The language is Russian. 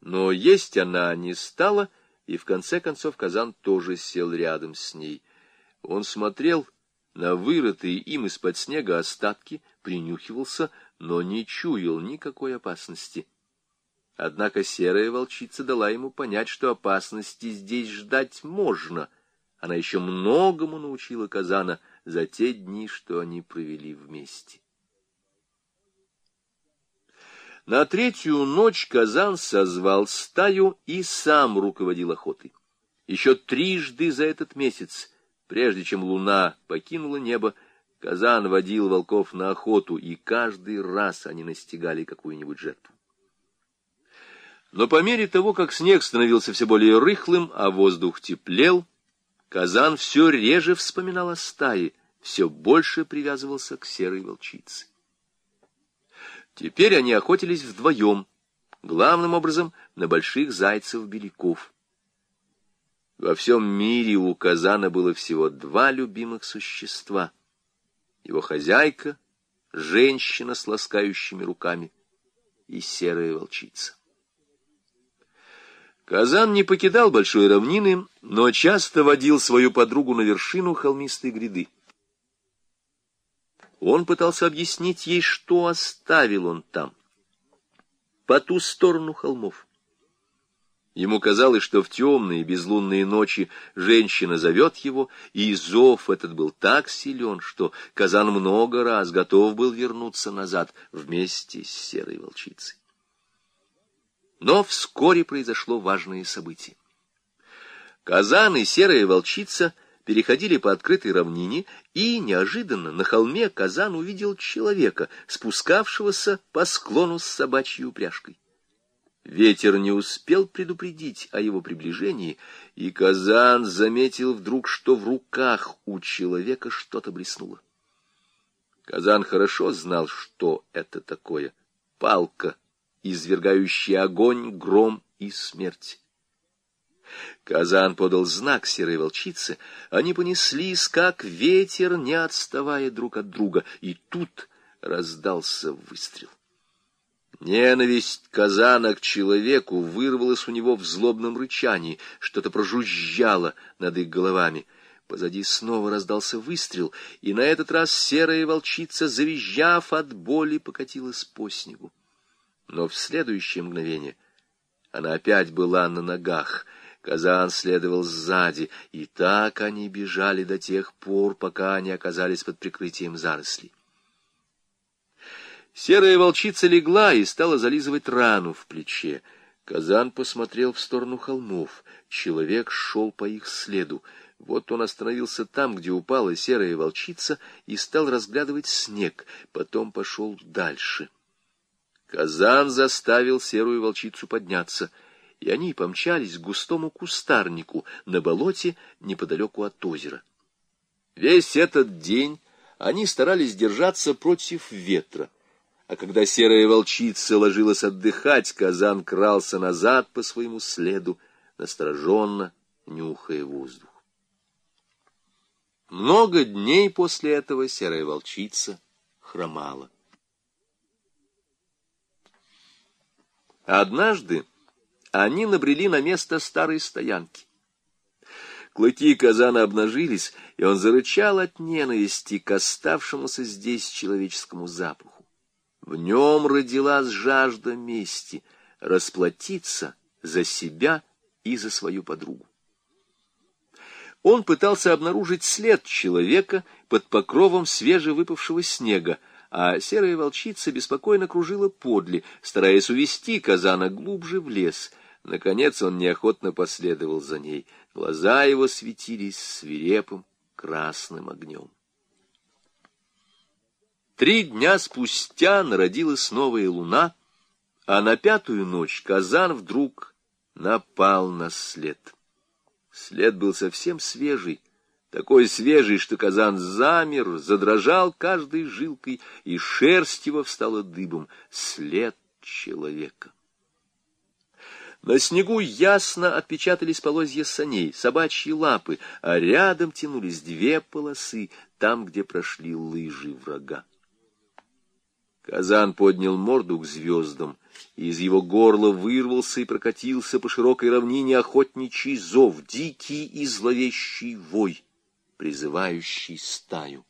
Но есть она не стала, и в конце концов Казан тоже сел рядом с ней. Он смотрел на вырытые им из-под снега остатки, принюхивался, но не чуял никакой опасности. Однако серая волчица дала ему понять, что опасности здесь ждать можно. Она еще многому научила Казана за те дни, что они провели вместе. На третью ночь Казан созвал стаю и сам руководил охотой. Еще трижды за этот месяц, прежде чем луна покинула небо, Казан водил волков на охоту, и каждый раз они настигали какую-нибудь жертву. Но по мере того, как снег становился все более рыхлым, а воздух теплел, Казан все реже вспоминал о стае, все больше привязывался к серой волчице. Теперь они охотились вдвоем, главным образом на больших зайцев-беляков. Во всем мире у Казана было всего два любимых существа. Его хозяйка, женщина с ласкающими руками, и серая волчица. Казан не покидал большой равнины, но часто водил свою подругу на вершину холмистой гряды. Он пытался объяснить ей, что оставил он там, по ту сторону холмов. Ему казалось, что в темные безлунные ночи женщина зовет его, и зов этот был так силен, что Казан много раз готов был вернуться назад вместе с серой волчицей. Но вскоре произошло важное событие. Казан и серая волчица переходили по открытой равнине, и неожиданно на холме Казан увидел человека, спускавшегося по склону с собачьей упряжкой. Ветер не успел предупредить о его приближении, и Казан заметил вдруг, что в руках у человека что-то блеснуло. Казан хорошо знал, что это такое — палка — извергающий огонь, гром и смерть. Казан подал знак серой волчице, они понеслись, как ветер, не отставая друг от друга, и тут раздался выстрел. Ненависть Казана к человеку вырвалась у него в злобном рычании, что-то прожужжало над их головами. Позади снова раздался выстрел, и на этот раз серая волчица, завизжав от боли, покатилась по снегу но в следующее мгновение она опять была на ногах. Казан следовал сзади, и так они бежали до тех пор, пока они оказались под прикрытием зарослей. Серая волчица легла и стала зализывать рану в плече. Казан посмотрел в сторону холмов. Человек шел по их следу. Вот он остановился там, где упала серая волчица, и стал разглядывать снег, потом пошел дальше. — Казан заставил серую волчицу подняться, и они помчались к густому кустарнику на болоте неподалеку от озера. Весь этот день они старались держаться против ветра, а когда серая волчица ложилась отдыхать, Казан крался назад по своему следу, настороженно нюхая воздух. Много дней после этого серая волчица хромала. Однажды они набрели на место старой стоянки. Клыки казана обнажились, и он зарычал от ненависти к оставшемуся здесь человеческому запаху. В нем родилась жажда мести, расплатиться за себя и за свою подругу. Он пытался обнаружить след человека под покровом свежевыпавшего снега, а серая волчица беспокойно кружила подле, стараясь увести казана глубже в лес. Наконец он неохотно последовал за ней. Глаза его светились свирепым красным огнем. Три дня спустя народилась новая луна, а на пятую ночь казан вдруг напал на след. След был совсем свежий, такой свежий, что казан замер, задрожал каждой жилкой, и шерсть его встала дыбом, след человека. На снегу ясно отпечатались полозья саней, собачьи лапы, а рядом тянулись две полосы, там, где прошли лыжи врага. Казан поднял морду к звездам, и из его горла вырвался и прокатился по широкой равнине охотничий зов, дикий и зловещий вой, призывающий стаю.